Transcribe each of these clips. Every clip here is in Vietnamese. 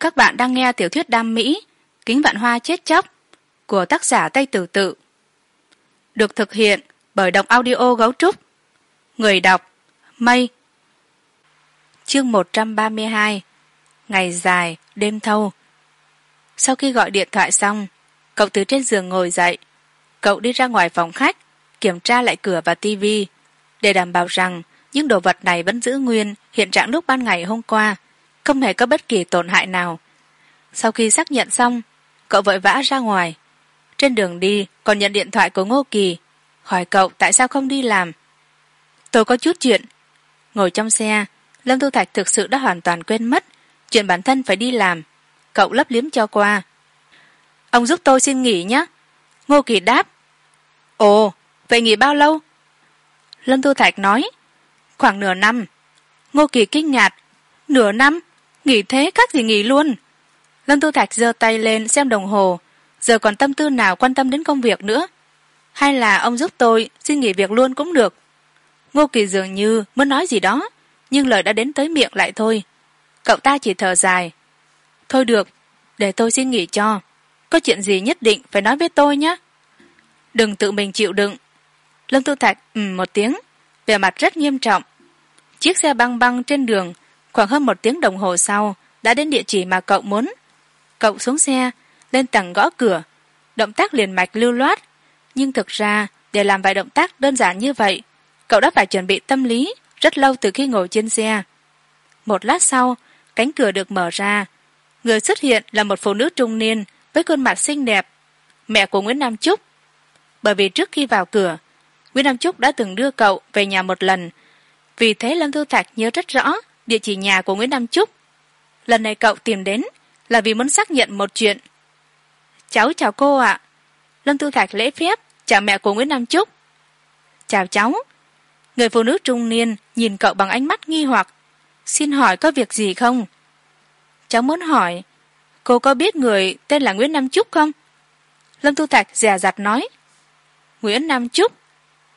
các bạn đang nghe tiểu thuyết đam mỹ, kính vạn hoa chết chóc, của tác giả tây tử tự. Được thực hiện bởi đọc audio gấu trúc. Người đọc, mây. Chương một trăm ba mươi hai, ngày dài, đêm thâu. Sau khi gọi điện thoại xong, cậu từ trên giường ngồi dậy. Cậu đi ra ngoài phòng khách, kiểm tra lại cửa và tivi để đảm bảo rằng những đồ vật này vẫn giữ nguyên hiện trạng lúc ban ngày hôm qua không hề có bất kỳ tổn hại nào. Sau khi xác nhận xong, cậu vội vã ra ngoài. Trên đường đi, còn nhận điện thoại của ngô kỳ. Hỏi cậu tại sao không đi làm. Tôi có chút chuyện. Ngồi trong xe, lâm thu thạch thực sự đã hoàn toàn quên mất chuyện bản thân phải đi làm. Cậu lấp liếm cho qua. Ông giúp tôi xin nghỉ nhé. Ngô kỳ đáp. Ồ, vậy nghỉ bao lâu? Lâm thu thạch nói. Khoảng nửa năm. Ngô kỳ kinh ngạc. Nửa năm? Nghỉ thế các gì nghỉ luôn. Lâm tu thạch giơ tay lên xem đồng hồ. Giờ còn tâm tư nào quan tâm đến công việc nữa? Hay là ông giúp tôi xin nghỉ việc luôn cũng được? Ngô kỳ dường như muốn nói gì đó nhưng lời đã đến tới miệng lại thôi. Cậu ta chỉ thở dài. Thôi được để tôi xin nghỉ cho. Có chuyện gì nhất định phải nói với tôi nhé. Đừng tự mình chịu đựng. Lâm tu thạch ừm, một tiếng. Vẻ mặt rất nghiêm trọng. Chiếc xe băng băng trên đường khoảng hơn một tiếng đồng hồ sau, đã đến địa chỉ mà cậu muốn. Cậu xuống xe, lên tầng gõ cửa. Động tác liền mạch lưu loát. Nhưng thực ra, để làm vài động tác đơn giản như vậy, cậu đã phải chuẩn bị tâm lý rất lâu từ khi ngồi trên xe. Một lát sau, cánh cửa được mở ra. Người xuất hiện là một phụ nữ trung niên với khuôn mặt xinh đẹp, mẹ của nguyễn nam trúc bởi vì trước khi vào cửa, nguyễn nam trúc đã từng đưa cậu về nhà một lần. Vì thế lâm thư thạch nhớ rất rõ địa chỉ nhà của nguyễn nam trúc. Lần này cậu tìm đến là vì muốn xác nhận một chuyện. Cháu chào cô ạ. Lâm Tư thạch lễ phép chào mẹ của nguyễn nam trúc. Chào cháu. Người phụ nữ trung niên nhìn cậu bằng ánh mắt nghi hoặc. Xin hỏi có việc gì không? Cháu muốn hỏi, cô có biết người tên là nguyễn nam trúc không? Lâm Tư thạch dè dặt nói, nguyễn nam trúc.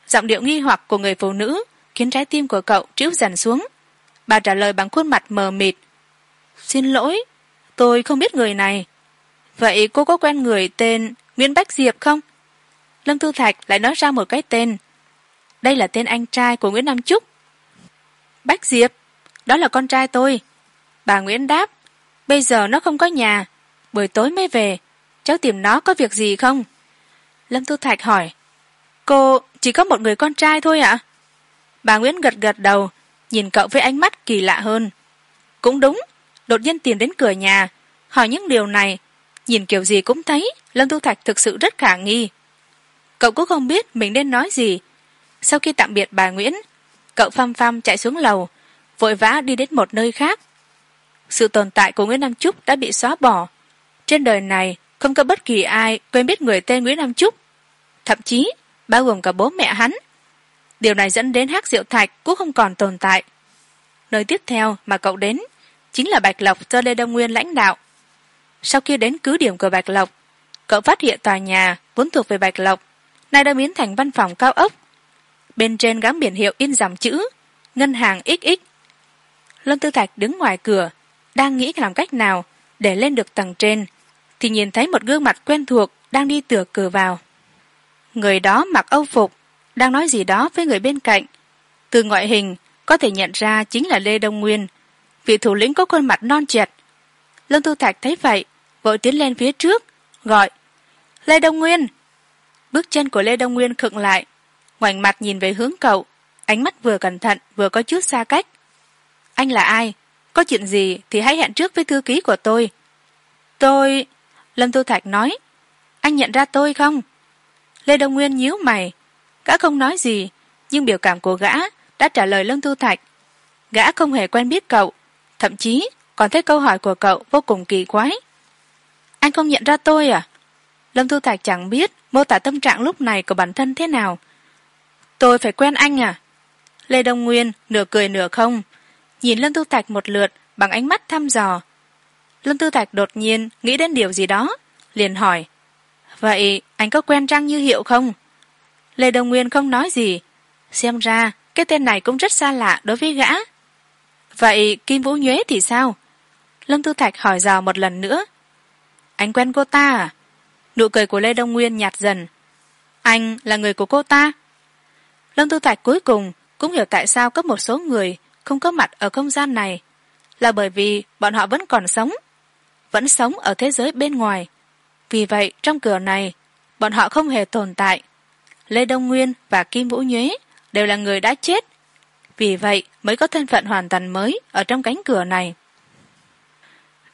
Giọng điệu nghi hoặc của người phụ nữ khiến trái tim của cậu trĩu dần xuống bà trả lời bằng khuôn mặt mờ mịt. Xin lỗi, tôi không biết người này. Vậy cô có quen người tên nguyễn bách diệp không? Lâm thu thạch lại nói ra một cái tên. Đây là tên anh trai của nguyễn nam trúc bách diệp, đó là con trai tôi. Bà nguyễn đáp, bây giờ nó không có nhà, buổi tối mới về. Cháu tìm nó có việc gì không? Lâm thu thạch hỏi, cô chỉ có một người con trai thôi ạ? Bà nguyễn gật gật đầu nhìn cậu với ánh mắt kỳ lạ hơn. Cũng đúng, đột nhiên tìm đến cửa nhà, hỏi những điều này, nhìn kiểu gì cũng thấy lâm thu thạch thực sự rất khả nghi. Cậu cũng không biết mình nên nói gì. Sau khi tạm biệt bà nguyễn, cậu phăm phăm chạy xuống lầu, vội vã đi đến một nơi khác. Sự tồn tại của nguyễn nam trúc đã bị xóa bỏ. Trên đời này, không có bất kỳ ai quen biết người tên nguyễn nam trúc thậm chí, bao gồm cả bố mẹ hắn điều này dẫn đến hát diệu thạch cũng không còn tồn tại. Nơi tiếp theo mà cậu đến chính là bạch lộc do lê đông nguyên lãnh đạo. Sau khi đến cứ điểm của bạch lộc, cậu phát hiện tòa nhà vốn thuộc về bạch lộc, nay đã biến thành văn phòng cao ốc. Bên trên gắn biển hiệu in dòng chữ ngân hàng xx lâm tư thạch đứng ngoài cửa, đang nghĩ làm cách nào để lên được tầng trên, thì nhìn thấy một gương mặt quen thuộc đang đi tựa cửa vào. Người đó mặc âu phục đang nói gì đó với người bên cạnh. Từ ngoại hình, có thể nhận ra chính là lê đông nguyên. Vị thủ lĩnh có khuôn mặt non trệt. lâm tu thạch thấy vậy, vội tiến lên phía trước, gọi, lê đông nguyên. Bước chân của lê đông nguyên khựng lại, ngoảnh mặt nhìn về hướng cậu, ánh mắt vừa cẩn thận vừa có chút xa cách. Anh là ai? Có chuyện gì thì hãy hẹn trước với thư ký của tôi. Tôi lâm tu thạch nói, anh nhận ra tôi không? Lê đông nguyên nhíu mày gã không nói gì, nhưng biểu cảm của gã đã trả lời lâm thu thạch. Gã không hề quen biết cậu, thậm chí còn thấy câu hỏi của cậu vô cùng kỳ quái. Anh không nhận ra tôi à? Lâm thu thạch chẳng biết mô tả tâm trạng lúc này của bản thân thế nào. Tôi phải quen anh à? Lê đông nguyên nửa cười nửa không, nhìn lâm thu thạch một lượt bằng ánh mắt thăm dò. Lâm thu thạch đột nhiên nghĩ đến điều gì đó, liền hỏi, vậy anh có quen trang như hiệu không? Lê đông nguyên không nói gì. Xem ra, cái tên này cũng rất xa lạ đối với gã. Vậy kim vũ nhuế thì sao? Lâm tư thạch hỏi dò một lần nữa. Anh quen cô ta à? Nụ cười của lê đông nguyên nhạt dần. Anh là người của cô ta? Lâm tư thạch cuối cùng cũng hiểu tại sao có một số người không có mặt ở không gian này. Là bởi vì bọn họ vẫn còn sống, vẫn sống ở thế giới bên ngoài. Vì vậy, trong cửa này, bọn họ không hề tồn tại lê đông nguyên và kim vũ nhuế đều là người đã chết. Vì vậy mới có thân phận hoàn toàn mới ở trong cánh cửa này.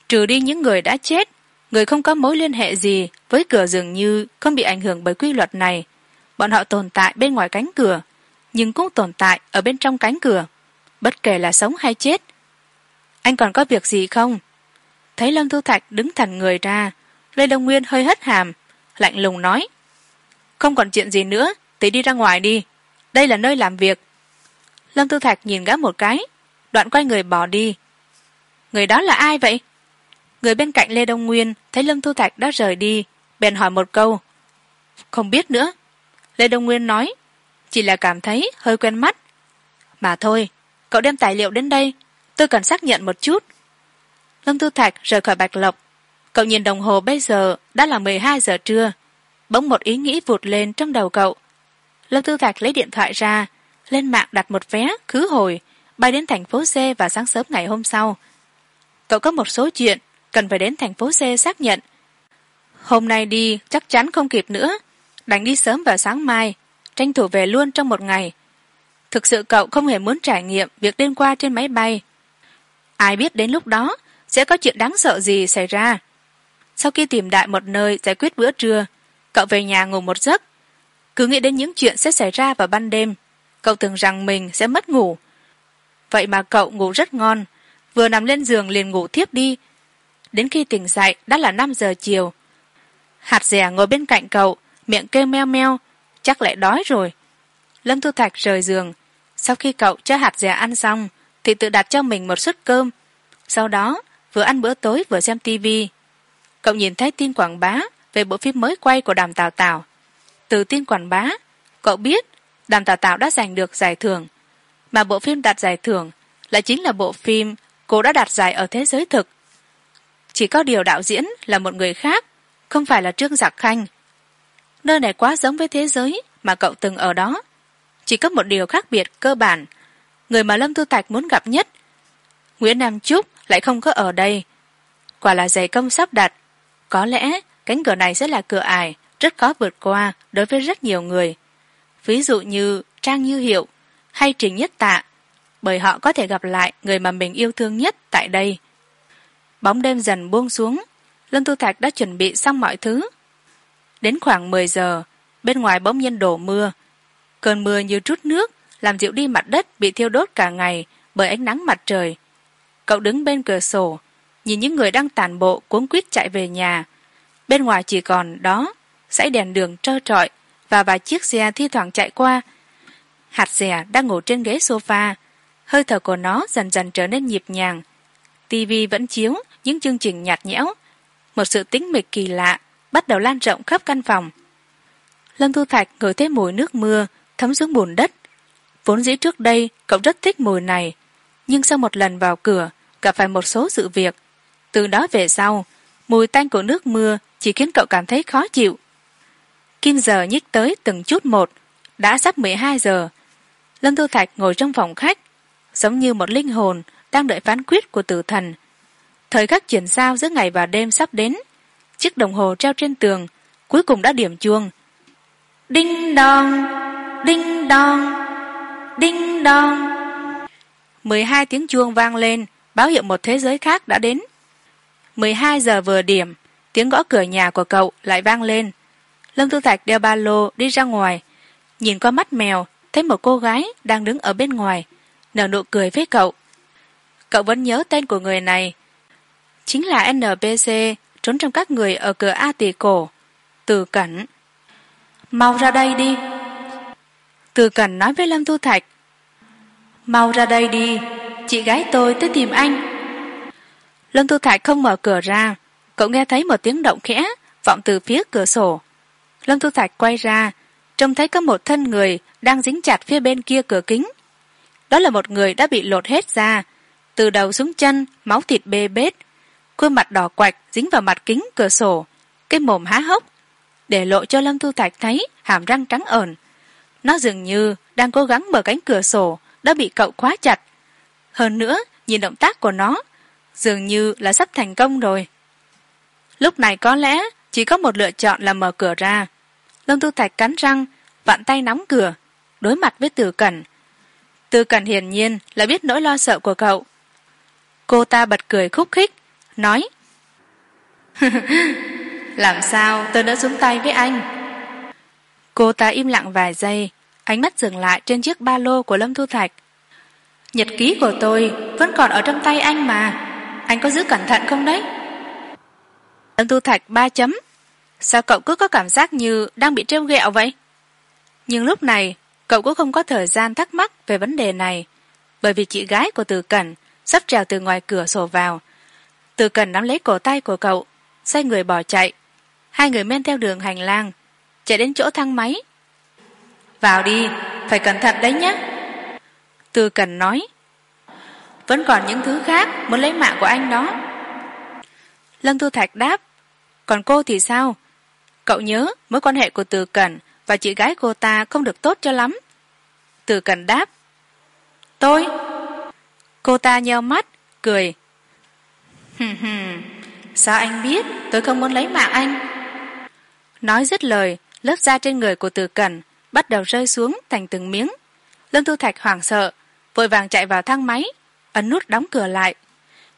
Trừ đi những người đã chết, người không có mối liên hệ gì với cửa dường như không bị ảnh hưởng bởi quy luật này. Bọn họ tồn tại bên ngoài cánh cửa, nhưng cũng tồn tại ở bên trong cánh cửa, bất kể là sống hay chết. Anh còn có việc gì không? Thấy lâm thu thạch đứng thẳng người ra, lê đông nguyên hơi hất hàm, lạnh lùng nói không còn chuyện gì nữa, thì đi ra ngoài đi. Đây là nơi làm việc. Lâm tư thạch nhìn gã một cái, đoạn quay người bỏ đi. Người đó là ai vậy? Người bên cạnh lê đông nguyên thấy lâm tư thạch đã rời đi, bèn hỏi một câu. Không biết nữa. Lê đông nguyên nói, chỉ là cảm thấy hơi quen mắt. Mà thôi, cậu đem tài liệu đến đây, tôi cần xác nhận một chút. Lâm tư thạch rời khỏi bạch lộc. Cậu nhìn đồng hồ bây giờ đã là mười hai giờ trưa bỗng một ý nghĩ vụt lên trong đầu cậu. Lâm tư thạch lấy điện thoại ra, lên mạng đặt một vé khứ hồi, bay đến thành phố c và sáng sớm ngày hôm sau. Cậu có một số chuyện cần phải đến thành phố c xác nhận. Hôm nay đi chắc chắn không kịp nữa, đành đi sớm vào sáng mai, tranh thủ về luôn trong một ngày. Thực sự cậu không hề muốn trải nghiệm việc đêm qua trên máy bay. Ai biết đến lúc đó sẽ có chuyện đáng sợ gì xảy ra. Sau khi tìm đại một nơi giải quyết bữa trưa cậu về nhà ngủ một giấc. Cứ nghĩ đến những chuyện sẽ xảy ra vào ban đêm, cậu tưởng rằng mình sẽ mất ngủ. Vậy mà cậu ngủ rất ngon, vừa nằm lên giường liền ngủ thiếp đi. Đến khi tỉnh dậy, đã là năm giờ chiều. Hạt rẻ ngồi bên cạnh cậu, miệng kêu meo meo, chắc lại đói rồi. Lâm thu thạch rời giường. Sau khi cậu cho hạt rẻ ăn xong, thì tự đặt cho mình một suất cơm. Sau đó, vừa ăn bữa tối vừa xem tivi cậu nhìn thấy tin quảng bá về bộ phim mới quay của đàm tào tào. Từ tin quảng bá, cậu biết đàm tào tào đã giành được giải thưởng. Mà bộ phim đạt giải thưởng lại chính là bộ phim cô đã đạt giải ở thế giới thực. Chỉ có điều đạo diễn là một người khác, không phải là trương giặc khanh. Nơi này quá giống với thế giới mà cậu từng ở đó. Chỉ có một điều khác biệt cơ bản, người mà lâm tu thạch muốn gặp nhất, nguyễn nam trúc lại không có ở đây. Quả là giày công sắp đặt, có lẽ cánh cửa này sẽ là cửa ải, rất khó vượt qua đối với rất nhiều người. Ví dụ như trang như hiệu hay trình nhất tạ, bởi họ có thể gặp lại người mà mình yêu thương nhất tại đây. Bóng đêm dần buông xuống, lâm tu thạch đã chuẩn bị xong mọi thứ. Đến khoảng mười giờ, bên ngoài bỗng nhiên đổ mưa. Cơn mưa như trút nước, làm dịu đi mặt đất bị thiêu đốt cả ngày bởi ánh nắng mặt trời. Cậu đứng bên cửa sổ, nhìn những người đang tản bộ cuống quýt chạy về nhà bên ngoài chỉ còn đó, dãy đèn đường trơ trọi và vài chiếc xe thi thoảng chạy qua. Hạt dẻ đang ngủ trên ghế sofa, hơi thở của nó dần dần trở nên nhịp nhàng. Tivi vẫn chiếu những chương trình nhạt nhẽo. Một sự tĩnh mịch kỳ lạ bắt đầu lan rộng khắp căn phòng. Lâm thu thạch ngửi thấy mùi nước mưa thấm xuống bùn đất. Vốn dĩ trước đây, cậu rất thích mùi này. Nhưng sau một lần vào cửa, gặp phải một số sự việc. Từ đó về sau mùi tanh của nước mưa chỉ khiến cậu cảm thấy khó chịu. Kim giờ nhích tới từng chút một, đã sắp mười hai giờ. Lâm thu thạch ngồi trong phòng khách, giống như một linh hồn đang đợi phán quyết của tử thần. Thời khắc chuyển giao giữa ngày và đêm sắp đến, chiếc đồng hồ treo trên tường cuối cùng đã điểm chuông. Đinh đong đinh đong đinh đong. mười hai tiếng chuông vang lên, báo hiệu một thế giới khác đã đến mười hai giờ vừa điểm, tiếng gõ cửa nhà của cậu lại vang lên. Lâm tư thạch đeo ba lô đi ra ngoài, nhìn qua mắt mèo, thấy một cô gái đang đứng ở bên ngoài, nở nụ cười với cậu. Cậu vẫn nhớ tên của người này, chính là npc trốn trong các người ở cửa a tỷ cổ, từ cẩn. Mau ra đây đi. Từ cẩn nói với lâm thu thạch. Mau ra đây đi, chị gái tôi tới tìm anh lâm tu thạch không mở cửa ra, cậu nghe thấy một tiếng động khẽ, vọng từ phía cửa sổ. Lâm tu thạch quay ra, trông thấy có một thân người đang dính chặt phía bên kia cửa kính. Đó là một người đã bị lột hết ra từ đầu xuống chân, máu thịt bê bết, khuôn mặt đỏ quạch dính vào mặt kính cửa sổ, cái mồm há hốc. Để lộ cho lâm tu thạch thấy, hàm răng trắng ẩn. Nó dường như đang cố gắng mở cánh cửa sổ, đã bị cậu khóa chặt. Hơn nữa, nhìn động tác của nó dường như là sắp thành công rồi. Lúc này có lẽ chỉ có một lựa chọn là mở cửa ra. Lâm thu thạch cắn răng, vặn tay nắm cửa, đối mặt với từ cẩn. Từ cẩn hiển nhiên là biết nỗi lo sợ của cậu. Cô ta bật cười khúc khích, nói, làm sao tôi đã xuống tay với anh? Cô ta im lặng vài giây, ánh mắt dừng lại trên chiếc ba lô của lâm thu thạch. Nhật ký của tôi vẫn còn ở trong tay anh mà anh có giữ cẩn thận không đấy? Lâm thu thạch ba chấm. Sao cậu cứ có cảm giác như đang bị trêu ghẹo vậy? Nhưng lúc này, cậu cũng không có thời gian thắc mắc về vấn đề này, bởi vì chị gái của từ cẩn sắp trèo từ ngoài cửa sổ vào. Từ cẩn nắm lấy cổ tay của cậu, xoay người bỏ chạy. Hai người men theo đường hành lang, chạy đến chỗ thang máy. Vào đi, phải cẩn thận đấy nhé. Từ Cẩn nói vẫn còn những thứ khác muốn lấy mạng của anh đó. Lâm thu thạch đáp, còn cô thì sao? Cậu nhớ mối quan hệ của từ cẩn và chị gái cô ta không được tốt cho lắm. Từ cẩn đáp, tôi? Cô ta nheo mắt, cười. Sao anh biết tôi không muốn lấy mạng anh? Nói dứt lời, lớp da trên người của từ cẩn bắt đầu rơi xuống thành từng miếng. Lâm thu thạch hoảng sợ, vội vàng chạy vào thang máy ấn nút đóng cửa lại.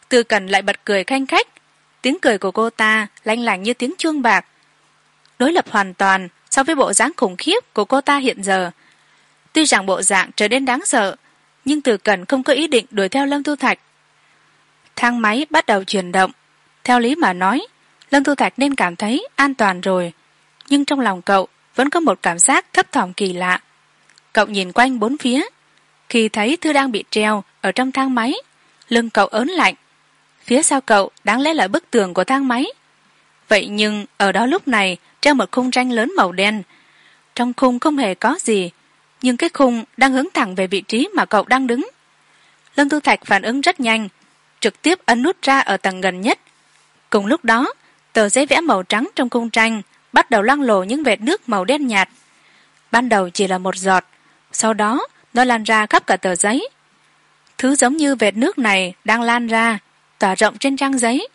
Từ Cần lại bật cười khanh khách. Tiếng cười của cô ta lanh lành như tiếng chuông bạc. Đối lập hoàn toàn so với bộ dáng khủng khiếp của cô ta hiện giờ. Tuy rằng bộ dạng trở nên đáng sợ, nhưng từ Cần không có ý định đuổi theo lâm thu thạch. Thang máy bắt đầu chuyển động. Theo lý mà nói, lâm thu thạch nên cảm thấy an toàn rồi. Nhưng trong lòng cậu vẫn có một cảm giác thấp thỏm kỳ lạ. Cậu nhìn quanh bốn phía, khi thấy thư đang bị treo ở trong thang máy. Lưng cậu ớn lạnh. Phía sau cậu đáng lẽ là bức tường của thang máy. Vậy nhưng ở đó lúc này treo một khung tranh lớn màu đen. Trong khung không hề có gì, nhưng cái khung đang hướng thẳng về vị trí mà cậu đang đứng. Lâm tu thạch phản ứng rất nhanh, trực tiếp ấn nút ra ở tầng gần nhất. Cùng lúc đó, tờ giấy vẽ màu trắng trong khung tranh bắt đầu loang lổ những vệt nước màu đen nhạt. Ban đầu chỉ là một giọt, sau đó nó lan ra khắp cả tờ giấy thứ giống như vệt nước này đang lan ra, tỏa rộng trên trang giấy.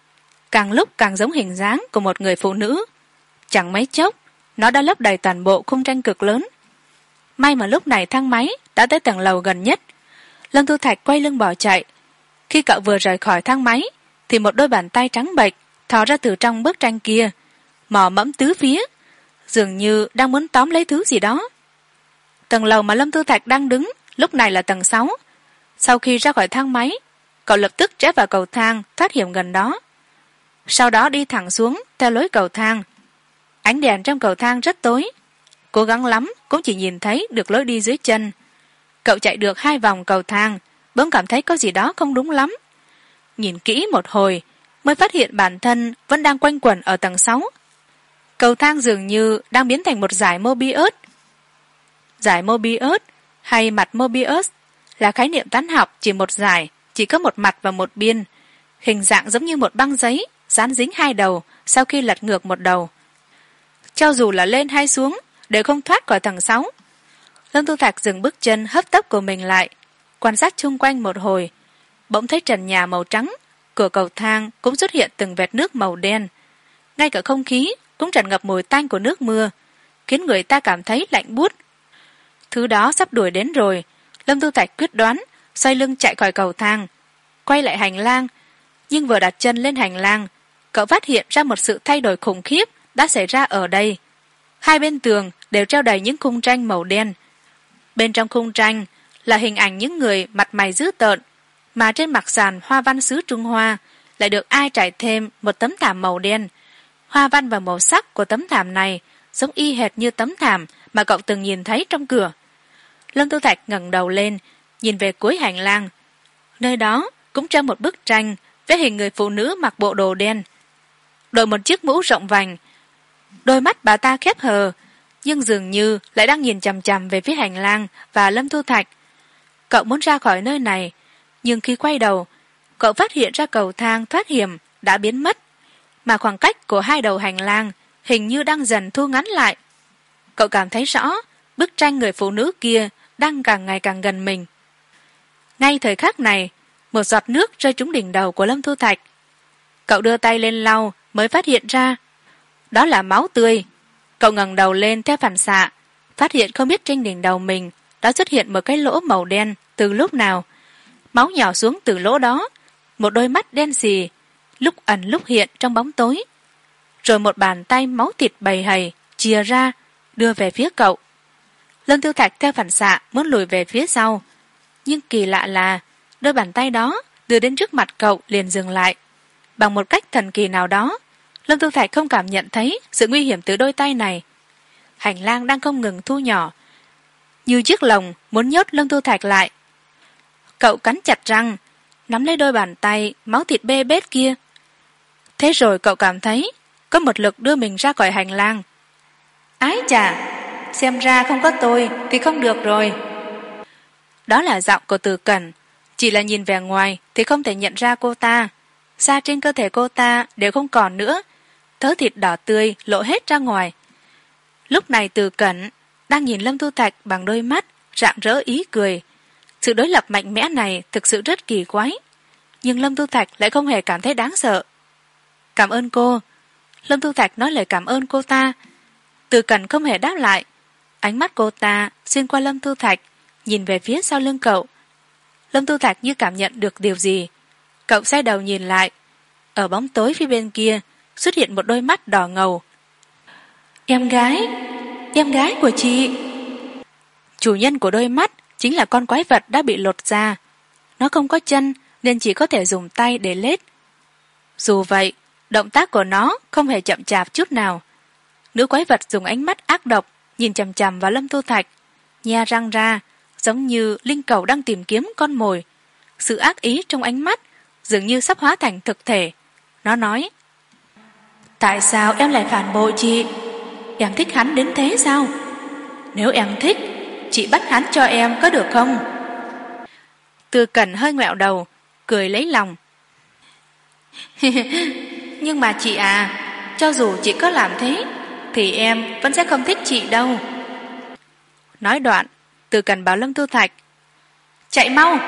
Càng lúc càng giống hình dáng của một người phụ nữ. Chẳng mấy chốc, nó đã lấp đầy toàn bộ khung tranh cực lớn. May mà lúc này thang máy đã tới tầng lầu gần nhất. Lâm thu thạch quay lưng bỏ chạy. Khi cậu vừa rời khỏi thang máy, thì một đôi bàn tay trắng bệch thò ra từ trong bức tranh kia, mò mẫm tứ phía, dường như đang muốn tóm lấy thứ gì đó. Tầng lầu mà lâm tư thạch đang đứng lúc này là tầng sáu sau khi ra khỏi thang máy, cậu lập tức rẽ vào cầu thang thoát hiểm gần đó. Sau đó đi thẳng xuống theo lối cầu thang. Ánh đèn trong cầu thang rất tối. Cố gắng lắm cũng chỉ nhìn thấy được lối đi dưới chân. Cậu chạy được hai vòng cầu thang, bỗng cảm thấy có gì đó không đúng lắm. Nhìn kỹ một hồi, mới phát hiện bản thân vẫn đang quanh quẩn ở tầng sáu. Cầu thang dường như đang biến thành một giải mobius. Giải mobius hay mặt mobius? Là khái niệm toán học chỉ một giải, chỉ có một mặt và một biên. Hình dạng giống như một băng giấy, dán dính hai đầu, sau khi lật ngược một đầu. Cho dù là lên hay xuống, đều không thoát khỏi tầng sáu. Lâm tu thạc dừng bước chân, hấp tấp của mình lại, quan sát chung quanh một hồi. Bỗng thấy trần nhà màu trắng, cửa cầu thang cũng xuất hiện từng vệt nước màu đen. Ngay cả không khí cũng tràn ngập mùi tanh của nước mưa, khiến người ta cảm thấy lạnh buốt. Thứ đó sắp đuổi đến rồi lâm tu thạch quyết đoán, xoay lưng chạy khỏi cầu thang, quay lại hành lang. Nhưng vừa đặt chân lên hành lang, cậu phát hiện ra một sự thay đổi khủng khiếp đã xảy ra ở đây. Hai bên tường đều treo đầy những khung tranh màu đen. Bên trong khung tranh là hình ảnh những người mặt mày dữ tợn, mà trên mặt sàn hoa văn xứ trung hoa lại được ai trải thêm một tấm thảm màu đen. Hoa văn và màu sắc của tấm thảm này giống y hệt như tấm thảm mà cậu từng nhìn thấy trong cửa lâm tư thạch ngẩng đầu lên, nhìn về cuối hành lang. Nơi đó cũng treo một bức tranh với hình người phụ nữ mặc bộ đồ đen. Đội một chiếc mũ rộng vành. Đôi mắt bà ta khép hờ, nhưng dường như lại đang nhìn chằm chằm về phía hành lang và lâm thu thạch. Cậu muốn ra khỏi nơi này, nhưng khi quay đầu, cậu phát hiện ra cầu thang thoát hiểm đã biến mất, mà khoảng cách của hai đầu hành lang hình như đang dần thu ngắn lại. Cậu cảm thấy rõ bức tranh người phụ nữ kia đang càng ngày càng gần mình. Ngay thời khắc này, một giọt nước rơi trúng đỉnh đầu của lâm thu thạch. Cậu đưa tay lên lau mới phát hiện ra, đó là máu tươi. Cậu ngẩng đầu lên theo phản xạ, phát hiện không biết trên đỉnh đầu mình đã xuất hiện một cái lỗ màu đen từ lúc nào. Máu nhỏ xuống từ lỗ đó, một đôi mắt đen xì, lúc ẩn lúc hiện trong bóng tối. Rồi một bàn tay máu thịt bầy hầy chia ra, đưa về phía cậu lâm tiêu thạch theo phản xạ muốn lùi về phía sau. Nhưng kỳ lạ là, đôi bàn tay đó đưa đến trước mặt cậu liền dừng lại. Bằng một cách thần kỳ nào đó, lâm tiêu thạch không cảm nhận thấy sự nguy hiểm từ đôi tay này. Hành lang đang không ngừng thu nhỏ. Như chiếc lồng muốn nhốt lâm tiêu thạch lại. Cậu cắn chặt răng, nắm lấy đôi bàn tay máu thịt bê bết kia. Thế rồi cậu cảm thấy có một lực đưa mình ra khỏi hành lang. Ái chà xem ra không có tôi thì không được rồi. Đó là giọng của từ cẩn. Chỉ là nhìn vẻ ngoài thì không thể nhận ra cô ta. Da trên cơ thể cô ta đều không còn nữa. Thớ thịt đỏ tươi lộ hết ra ngoài. Lúc này từ cẩn đang nhìn lâm thu thạch bằng đôi mắt, rạng rỡ ý cười. Sự đối lập mạnh mẽ này thực sự rất kỳ quái. Nhưng lâm thu thạch lại không hề cảm thấy đáng sợ. Cảm ơn cô. Lâm thu thạch nói lời cảm ơn cô ta. Từ cẩn không hề đáp lại ánh mắt cô ta xuyên qua lâm thu thạch nhìn về phía sau lưng cậu. Lâm thu thạch như cảm nhận được điều gì? Cậu xoay đầu nhìn lại. Ở bóng tối phía bên kia xuất hiện một đôi mắt đỏ ngầu. Em gái em gái của chị. Chủ nhân của đôi mắt chính là con quái vật đã bị lột ra nó không có chân nên chỉ có thể dùng tay để lết. Dù vậy động tác của nó không hề chậm chạp chút nào. Nữ quái vật dùng ánh mắt ác độc nhìn chằm chằm vào lâm tô thạch nhe răng ra, giống như linh cầu đang tìm kiếm con mồi. Sự ác ý trong ánh mắt dường như sắp hóa thành thực thể. Nó nói, tại sao em lại phản bội chị? Em thích hắn đến thế sao? Nếu em thích, chị bắt hắn cho em có được không? Tư cần hơi ngoẹo đầu, cười lấy lòng. Nhưng mà chị à cho dù chị có làm thế thì em vẫn sẽ không thích chị đâu. Nói đoạn từ cần báo lâm thu thạch, chạy mau.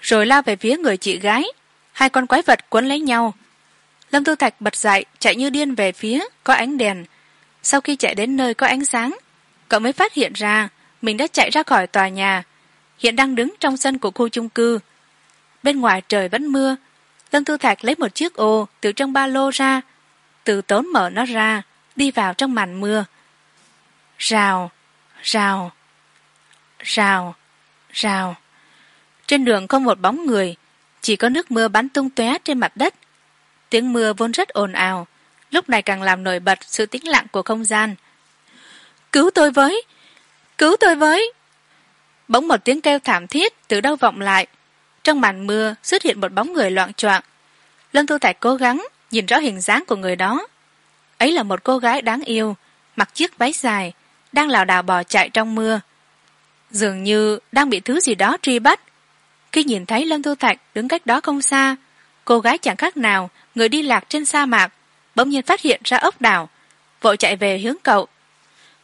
Rồi lao về phía người chị gái, hai con quái vật quấn lấy nhau. Lâm thu thạch bật dậy, chạy như điên về phía có ánh đèn. Sau khi chạy đến nơi có ánh sáng, cậu mới phát hiện ra mình đã chạy ra khỏi tòa nhà, hiện đang đứng trong sân của khu chung cư. Bên ngoài trời vẫn mưa, lâm thu thạch lấy một chiếc ô từ trong ba lô ra, từ tốn mở nó ra đi vào trong màn mưa. Rào rào rào rào. Trên đường không một bóng người, chỉ có nước mưa bắn tung tóe trên mặt đất. Tiếng mưa vốn rất ồn ào, lúc này càng làm nổi bật sự tĩnh lặng của không gian. Cứu tôi với! Cứu tôi với! Bỗng một tiếng kêu thảm thiết từ đâu vọng lại. Trong màn mưa xuất hiện một bóng người loạng choạng. Lâm thu thạch cố gắng nhìn rõ hình dáng của người đó ấy là một cô gái đáng yêu, mặc chiếc váy dài, đang lảo đảo bò chạy trong mưa. Dường như đang bị thứ gì đó truy bắt. Khi nhìn thấy lâm thu thạch đứng cách đó không xa, cô gái chẳng khác nào người đi lạc trên sa mạc, bỗng nhiên phát hiện ra ốc đảo vội chạy về hướng cậu.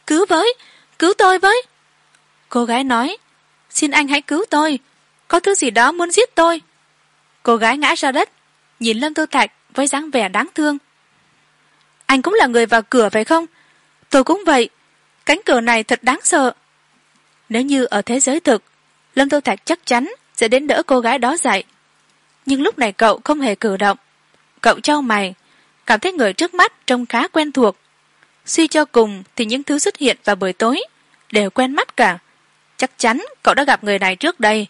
Cứu với, cứu tôi với! Cô gái nói, xin anh hãy cứu tôi, có thứ gì đó muốn giết tôi. Cô gái ngã ra đất, nhìn lâm thu thạch với dáng vẻ đáng thương anh cũng là người vào cửa phải không? Tôi cũng vậy. Cánh cửa này thật đáng sợ. Nếu như ở thế giới thực, lâm tô thạch chắc chắn sẽ đến đỡ cô gái đó dậy. Nhưng lúc này cậu không hề cử động. Cậu trao mày, cảm thấy người trước mắt trông khá quen thuộc. Suy cho cùng thì những thứ xuất hiện vào buổi tối đều quen mắt cả. Chắc chắn cậu đã gặp người này trước đây.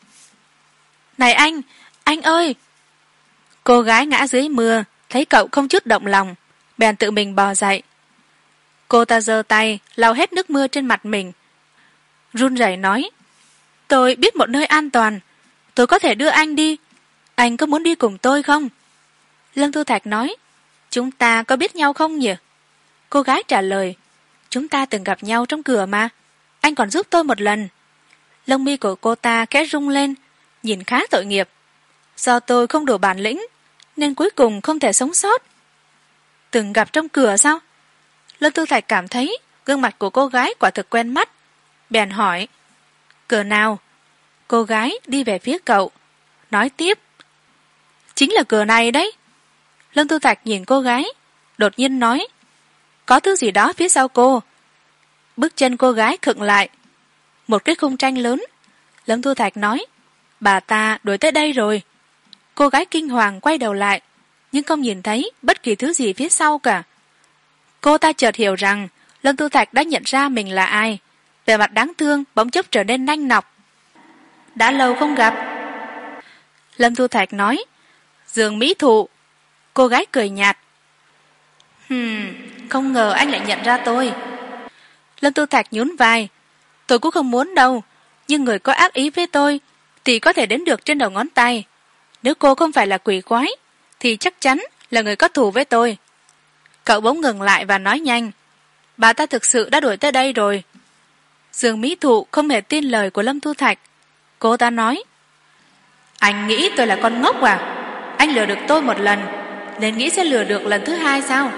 Này anh anh ơi! Cô gái ngã dưới mưa, thấy cậu không chút động lòng bèn tự mình bò dậy. Cô ta giơ tay, lau hết nước mưa trên mặt mình. Run rẩy nói, tôi biết một nơi an toàn. Tôi có thể đưa anh đi. Anh có muốn đi cùng tôi không? Lâm thu thạch nói, chúng ta có biết nhau không nhỉ? Cô gái trả lời, chúng ta từng gặp nhau trong cửa mà. Anh còn giúp tôi một lần. Lông mi của cô ta khẽ rung lên, nhìn khá tội nghiệp. Do tôi không đủ bản lĩnh, nên cuối cùng không thể sống sót từng gặp trong cửa sao? Lâm tư thạch cảm thấy gương mặt của cô gái quả thực quen mắt. Bèn hỏi, cửa nào? Cô gái đi về phía cậu, nói tiếp, chính là cửa này đấy. Lâm tư thạch nhìn cô gái, đột nhiên nói, có thứ gì đó phía sau cô. Bước chân cô gái khựng lại. Một cái khung tranh lớn. Lâm thu thạch nói, bà ta đuổi tới đây rồi. Cô gái kinh hoàng quay đầu lại nhưng không nhìn thấy bất kỳ thứ gì phía sau cả. Cô ta chợt hiểu rằng, lâm tu thạch đã nhận ra mình là ai. Vẻ mặt đáng thương bỗng chốc trở nên nanh nọc. Đã lâu không gặp. Lâm Tư thạch nói giường mỹ thụ. Cô gái cười nhạt. Hmm không ngờ anh lại nhận ra tôi. Lâm tu thạch nhún vai. Tôi cũng không muốn đâu, nhưng người có ác ý với tôi thì có thể đến được trên đầu ngón tay. Nếu cô không phải là quỷ quái thì chắc chắn là người có thù với tôi. Cậu bỗng ngừng lại và nói nhanh, bà ta thực sự đã đuổi tới đây rồi. Dương mỹ thụ không hề tin lời của lâm thu thạch. Cô ta nói, anh nghĩ tôi là con ngốc à? Anh lừa được tôi một lần, nên nghĩ sẽ lừa được lần thứ hai sao?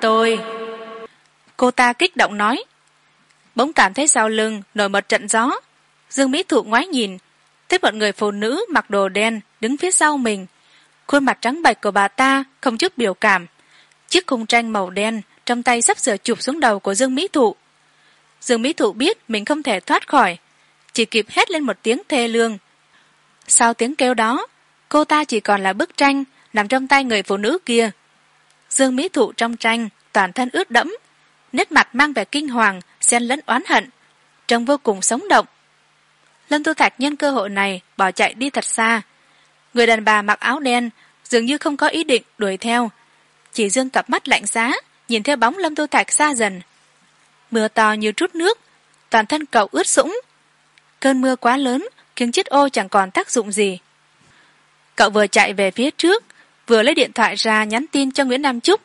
Tôi cô ta kích động nói, bỗng cảm thấy sau lưng nổi một trận gió. Dương mỹ thụ ngoái nhìn, thấy một người phụ nữ mặc đồ đen đứng phía sau mình khuôn mặt trắng bệch của bà ta không chút biểu cảm. Chiếc khung tranh màu đen trong tay sắp sửa chụp xuống đầu của dương mỹ thụ. Dương mỹ thụ biết mình không thể thoát khỏi, chỉ kịp hét lên một tiếng thê lương. Sau tiếng kêu đó, cô ta chỉ còn là bức tranh nằm trong tay người phụ nữ kia. Dương mỹ thụ trong tranh toàn thân ướt đẫm, nét mặt mang vẻ kinh hoàng, xen lẫn oán hận, trông vô cùng sống động. Lâm tu thạch nhân cơ hội này bỏ chạy đi thật xa người đàn bà mặc áo đen dường như không có ý định đuổi theo. Chỉ dương cặp mắt lạnh giá, nhìn theo bóng lâm tô thạch xa dần. Mưa to như trút nước, toàn thân cậu ướt sũng. Cơn mưa quá lớn, khiến chiếc ô chẳng còn tác dụng gì. Cậu vừa chạy về phía trước, vừa lấy điện thoại ra nhắn tin cho nguyễn nam trúc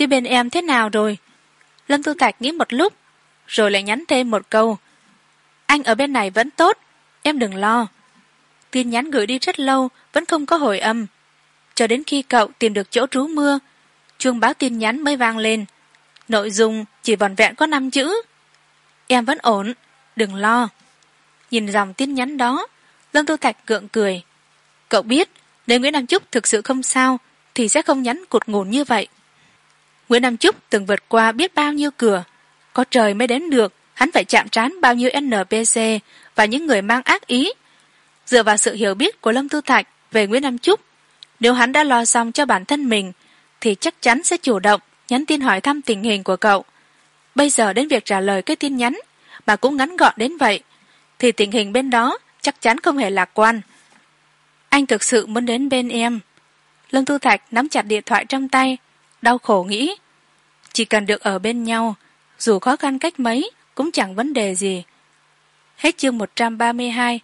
phía bên em thế nào rồi? Lâm tu thạch nghĩ một lúc, rồi lại nhắn thêm một câu. Anh ở bên này vẫn tốt, em đừng lo tin nhắn gửi đi rất lâu, vẫn không có hồi âm. Cho đến khi cậu tìm được chỗ trú mưa, chuông báo tin nhắn mới vang lên. Nội dung chỉ vòn vẹn có năm chữ. Em vẫn ổn, đừng lo. Nhìn dòng tin nhắn đó, lâm tu thạch gượng cười. Cậu biết, nếu nguyễn nam trúc thực sự không sao, thì sẽ không nhắn cụt ngủn như vậy. Nguyễn nam trúc từng vượt qua biết bao nhiêu cửa. Có trời mới đến được, hắn phải chạm trán bao nhiêu npc và những người mang ác ý dựa vào sự hiểu biết của lâm tư thạch về nguyễn nam trúc, nếu hắn đã lo xong cho bản thân mình, thì chắc chắn sẽ chủ động nhắn tin hỏi thăm tình hình của cậu. Bây giờ đến việc trả lời cái tin nhắn mà cũng ngắn gọn đến vậy, thì tình hình bên đó chắc chắn không hề lạc quan. Anh thực sự muốn đến bên em. Lâm tư thạch nắm chặt điện thoại trong tay, đau khổ nghĩ, chỉ cần được ở bên nhau, dù khó khăn cách mấy cũng chẳng vấn đề gì. Hết chương một trăm ba mươi hai